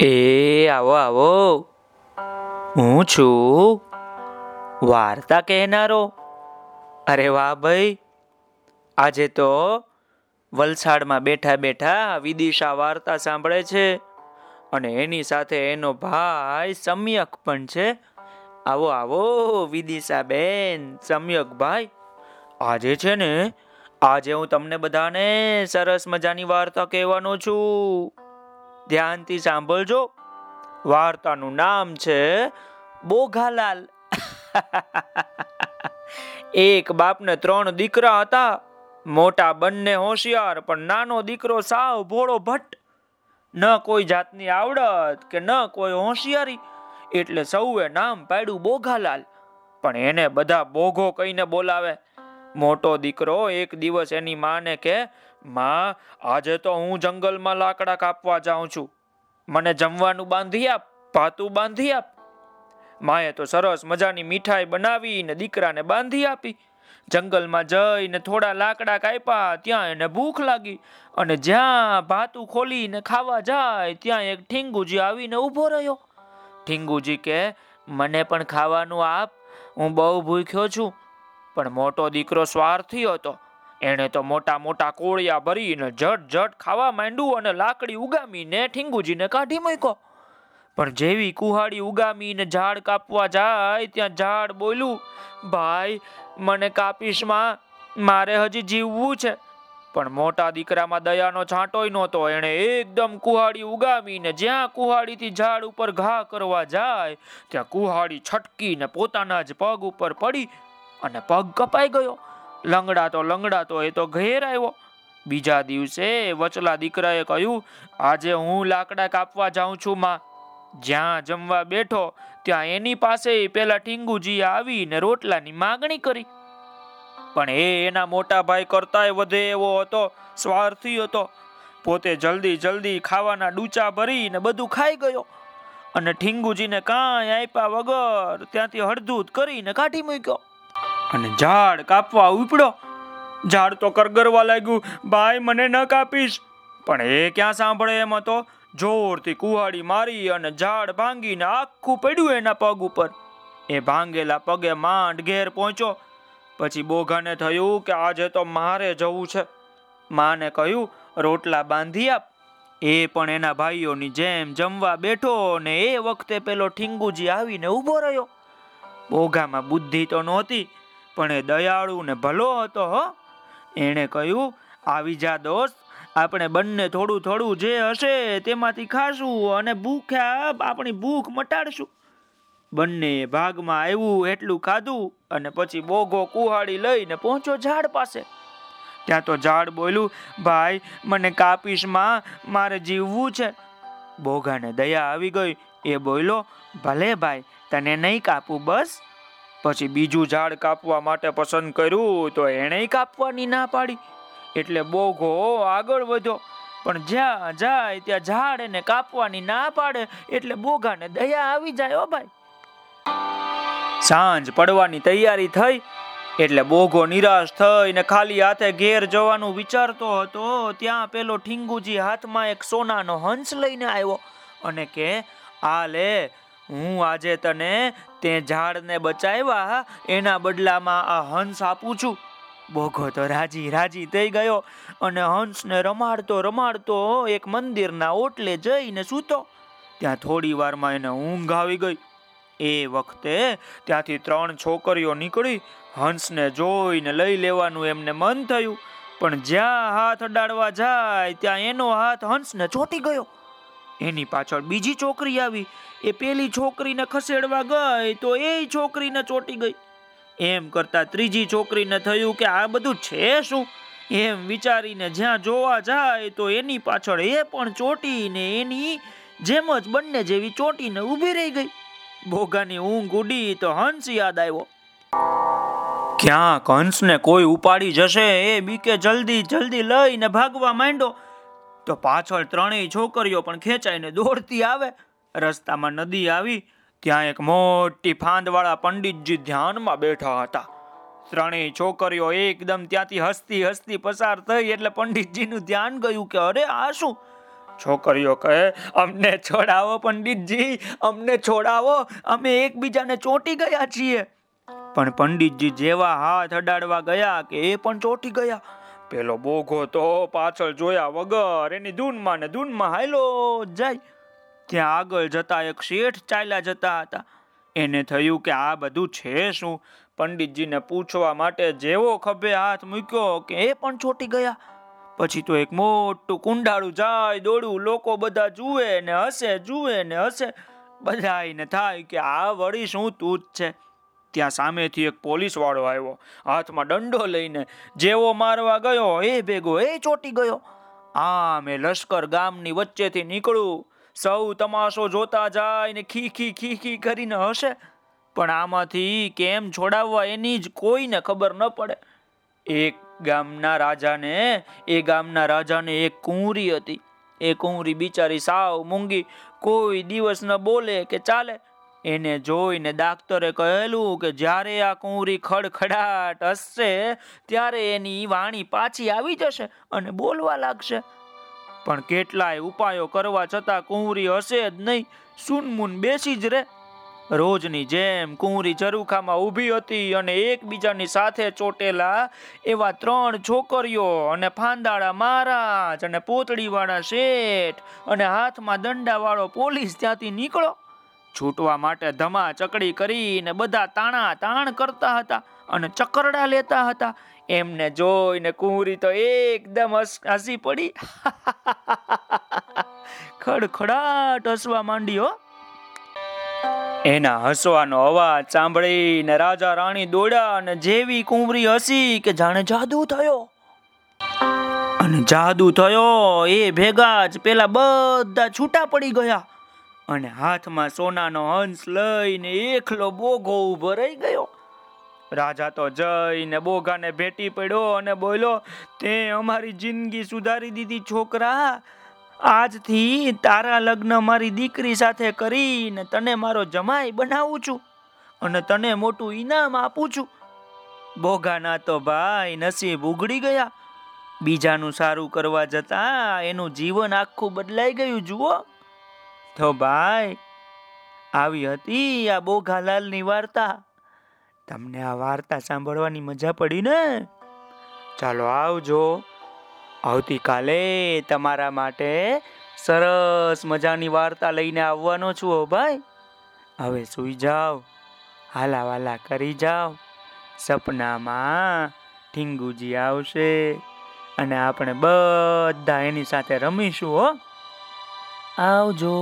એ, આવો આવો. હું છું વાર્તા કહેનારો. અરે વાહ ભાઈ. આજે તો વલસાડમાં બેઠા બેઠા વિદિશા વાર્તા સાંભળે છે. અને એની સાથે એનો ભાઈ સમ્યક પણ છે. આવો આવો, વિદિશા બેન, સમ્યક ભાઈ. આજે છે ને, આજે હું તમને બધાને સરસ મજાની વાર્તા કહેવાનો છું. ધ્યાનથી સાંભળજો. વાર્તાનું નામ છે બોઘાલાલ. એક બાપને ત્રણ દીકરા હતા. મોટા બંને હોશિયાર, પણ નાનો દીકરો સાવ ભોળો ભટ્ટ. ન કોઈ જાતની આવડત કે ન કોઈ હોશિયારી, એટલે સૌએ નામ પાડ્યું બોઘાલાલ. પણ એને બધા બોઘો કહીને બોલાવે. મોટો દીકરો એક દિવસ એની માને કે માં, આજે તો હું જંગલમાં લાકડા કાપવા જાઉં છું. મને જમવાનું બાંધી આપ, ભાતું બાંધી આપ. માએ તો સરસ મજાની મીઠાઈ બનાવીને દીકરાને બાંધી આપી. જંગલમાં જઈને થોડા લાકડા કાપ્યા, ત્યાં એને ભૂખ લાગી. અને જ્યાં ભાતું ખોલીને ખાવા જાય, ત્યાં એક ઠીંગુજી આવીને ઊભો રહ્યો. ઠીંગુજી કે, મને પણ ખાવાનું આપ, હું બહુ ભૂખ્યો છું. પણ મોટો દીકરો સ્વાર્થી હતો. એણે તો મોટા મોટા કોળિયા ભરીને જટ જટ ખાવા માંડ્યું અને લાકડી ઉગામીને ઠીંગુજીને કાઢી મૂક્યો. પણ જેવી કુહાડી ઉગામીને ઝાડ કાપવા જાય, ત્યાં ઝાડ બોલ્યું, ભાઈ, મને કાપીશમાં, મારે હજી જીવવું છે. પણ મોટા દીકરામાં દયાનો છાંટોય નહોતો. એણે એકદમ કુહાડી ઉગામીને જ્યાં કુહાડીથી ઝાડ ઉપર ઘા કરવા જાય, ત્યાં કુહાડી છટકીને પોતાના જ પગ ઉપર પડી અને પગ કપાઈ ગયો. લંગડાતો લંગડાતો એ તો ઘેર આવ્યો. બીજા દિવસે વચલા દીકરાએ કહ્યું, આજે હું લાકડા કાપવા જાઉં છું, માં. જ્યાં જમવા બેઠો, ત્યાં એની પાસે પેલા ટીંગુજી આવીને રોટલાની માગણી કરી. પણ એ એના મોટા ભાઈ કરતાય વધે એવો હતો, સ્વાર્થી હતો. પોતે જલ્દી જલ્દી ખાવાના ડૂચા ભરીને બધું ખાઈ ગયો અને ઠીંગુજીને કાંઈ આપ્યા વગર ત્યાંથી હળધૂત કરીને કાઢી મૂક્યો. અને ઝાડ કાપવા ઉપડ્યો ઝાડ તો કરગરવા લાગ્યું. ભાઈ, મને ન કાપીશ. પણ એ ક્યાં સાંભળે એમ હતો? જોરથી કુહાડી મારી અને ઝાડ ભાંગીને આખું પડ્યું એના પગ ઉપર. એ ભાંગેલા પગે માંડ ઘેર પહોંચ્યો. પછી બોઘાને થયું કે આજે તો મારે જવું છે. માને કહ્યું, રોટલા બાંધી આપ. એ પણ એના ભાઈઓની જેમ જમવા બેઠો ને એ વખતે પેલો ઠીંગુજી આવીને ઊભો રહ્યો. બોઘામાં બુદ્ધિ તો નહોતી પણ એ દયાળુ ને ભલો હતો, હો. એણે કહ્યું, આવી જા દોસ્ત, આપણે બંને થોડું થોડું જે હશે તેમાંથી ખાશું અને ભૂખ્યા આપણી ભૂખ મટાડશું. બંને ભાગમાં આવ્યું, એટલું ખાધું અને પછી બોગો કુહાડી લઈને પહોંચ્યો ઝાડ પાસે. ત્યાં તો ઝાડ બોલ્યું, ભાઈ, મને કાપીશમાં મારે જીવવું છે. બોગાને દયા આવી ગઈ, એ બોલ્યો, ભલે ભાઈ, તને નહીં કાપું બસ. પછી બીજું ઝાડ કાપવા માટે પસંદ કર્યું તો એણે કાપવાની ના પાડી. એટલે બોઘો આગળ વધ્યો. પણ જ્યાં જાય ત્યાં ઝાડ એને કાપવાની ના પાડે. એટલે બોઘાને દયા આવી જાય ઓ ભાઈ. સાંજ પડવાની તૈયારી થઈ. એટલે બોઘો નિરાશ થઈને ખાલી હાથે ઘેર જવાનું વિચારતો હતો. ત્યાં પેલો ઠીંગુજી હાથમાં એક સોનાનો હંસ લઈને આવ્યો અને કે, આ લે હું આજે તને તે ઝાડને બચાવ્યા, એના બદલામાં આ હંસ આપું છું. બોઘો તો રાજી રાજી થઈ ગયો અને હંસને રમાડતો રમાડતો એક મંદિરના ઓટલે જઈને સૂતો. ત્યાં થોડી વારમાં એને ઊંઘ આવી ગઈ. એ વખતે ત્યાંથી ત્રણ છોકરીઓ નીકળી, હંસને જોઈને લઈ લેવાનું એમને મન થયું. પણ જ્યાં હાથ અડાડવા જાય, ત્યાં એનો હાથ હંસને ચોટી ગયો. એની પાછળ બીજી છોકરી આવી. એ પેલી છોકરીને ખસેડવા ગઈ તો એ છોકરીને ચોટી ગઈ. એમ કરતા ત્રીજી છોકરીને થયું કે આ બધું છે શું? એમ વિચારીને જ્યાં જોવા જાય તો એની પાછળ એ પણ ચોટીને એની જેમ જ બંને જેવી ચોટીને ઊભી રહી ગઈ. ભોગાની ઊંઘ ઉડી તો હંસ યાદ આવ્યો. ક્યાંક હંસને કોઈ ઉપાડી જશે એ બીકે જલ્દી જલ્દી લઈને ભાગવા માંડ્યો. તો પાછળ ત્રણેય છોકરીઓ પણ ખેંચાઈને દોડતી આવે. રસ્તામાં નદી આવી, ત્યાં એક મોટી ફાંદવાળા પંડિતજી ધ્યાનમાં બેઠા હતા. ત્રણેય છોકરીઓ એકદમ ત્યાંથી હસતી હસતી પસાર થઈ એટલે પંડિતજીનું ધ્યાન ગયું કે અરે, આ શું? છોકરીઓ કહે, અમને છોડાવો પંડિતજી, અમને છોડાવો, અમે એકબીજાને ચોંટી ગયા છીએ. પણ પંડિતજી જેવા હાથ અડાડવા ગયા કે એ પણ ચોંટી ગયા. પેલો બોઘો તો પાછળ જોયા વગર એની ધૂનમાં ને ધૂનમાં હાયલો જ જાય. ત્યાં આગળ જતા એક શેઠ ચાલ્યા જતા હતા. એને થયું કે આ બધું છે શું? પંડિતજીને પૂછવા માટે જેવો ખભે હાથ મૂક્યો કે એ પણ છોટી ગયા. પછી તો એક મોટું કુંડાળું જાય દોડું લોકો બધા જુએ ને હસે, જુએ ને હસે. બધાને થાય કે આ વળી શું તું જ છે? ત્યાં સામેથી એક પોલીસ વાળો આવ્યો. હાથમાં દંડો લઈને જેવો મારવા ગયો, એ ભેગો, એ ચોટી ગયો. આ મેં લશ્કર ગામની વચ્ચેથી નીકળું સૌ તમાશો જોતા જાય ને ખી ખી ખી ખી કરીને હશે પણ આમાંથી કેમ છોડાવવા એની જ કોઈને ખબર ન પડે. એક ગામના રાજાને, એ ગામના રાજાને એક કુંવરી હતી. એ કુંવરી બિચારી સાવ મૂંગી, કોઈ દિવસ ન બોલે કે ચાલે. એને જોઈને ડાક્ટરે કહેલું કે જ્યારે આ કુંવરી ખડખડાટ હસશે, ત્યારે એની વાણી પાછી આવી જશે અને બોલવા લાગશે. પણ કેટલાય ઉપાયો કરવા છતાં કુંવરી હશે જ નહીં, સુનમુન બેસી જ રહે. રોજની જેમ કુંવરી ચરુખામાં ઊભી હતી અને એકબીજાની સાથે ચોટેલા એવા ત્રણ છોકરીઓ અને ફાંદાળા મહારાજ અને પોતળીવાળા શેઠ અને હાથમાં દંડાવાળો પોલીસ ત્યાંથી નીકળો. છૂટવા માટે ધમા ચકડી કરીને બધા તાણા તાણ કરતા હતા અને ચકરડા લેતા હતા. એમને જોઈને કુંવરી તો એકદમ હસ- પડી. ખડખડાટ હસવા માંડી હો. એના હસવાનો અવાજ સાંભળીને રાજા રાણી દોડ્યા અને જેવી કુંવરી હસી કે જાણે જાદુ થયો. અને જાદુ થયો એ ભેગા જ પેલા બધા છૂટા પડી ગયા. અને હાથમાં સોનાનો હંસ લઈને એકલો બોઘો ઊભો રહી ગયો. રાજા તો જઈને બોઘાને ભેટી પડ્યો અને બોલ્યો, તે અમારી જિંદગી સુધારી દીધી છોકરા. આજથી તારા લગ્ન મારી દીકરી સાથે કરીને તને મારો જમાઈ બનાવું છું અને તને મોટું ઈનામ આપું છું. બોઘાના તો ભાઈ નસીબ ઉગડી ગયા. બીજાનું સારું કરવા જતા એનું જીવન આખું બદલાઈ ગયું, જુઓ. તો ભાઈ, આવી હતી આ બોઘાલાલની વાર્તા. તમને આ વાર્તા સાંભળવાની મજા પડી ને? ચાલો આવજો. આવતીકાલે તમારા માટે સરસ મજાની વાર્તા લઈને આવવાનો છું હો ભાઈ. હવે સૂઈ જાઓ, હાલાવાલા કરી જાઓ. સપનામાં ઠીંગુજી આવશે અને આપણે બધા એની સાથે રમીશું હો. આવજો.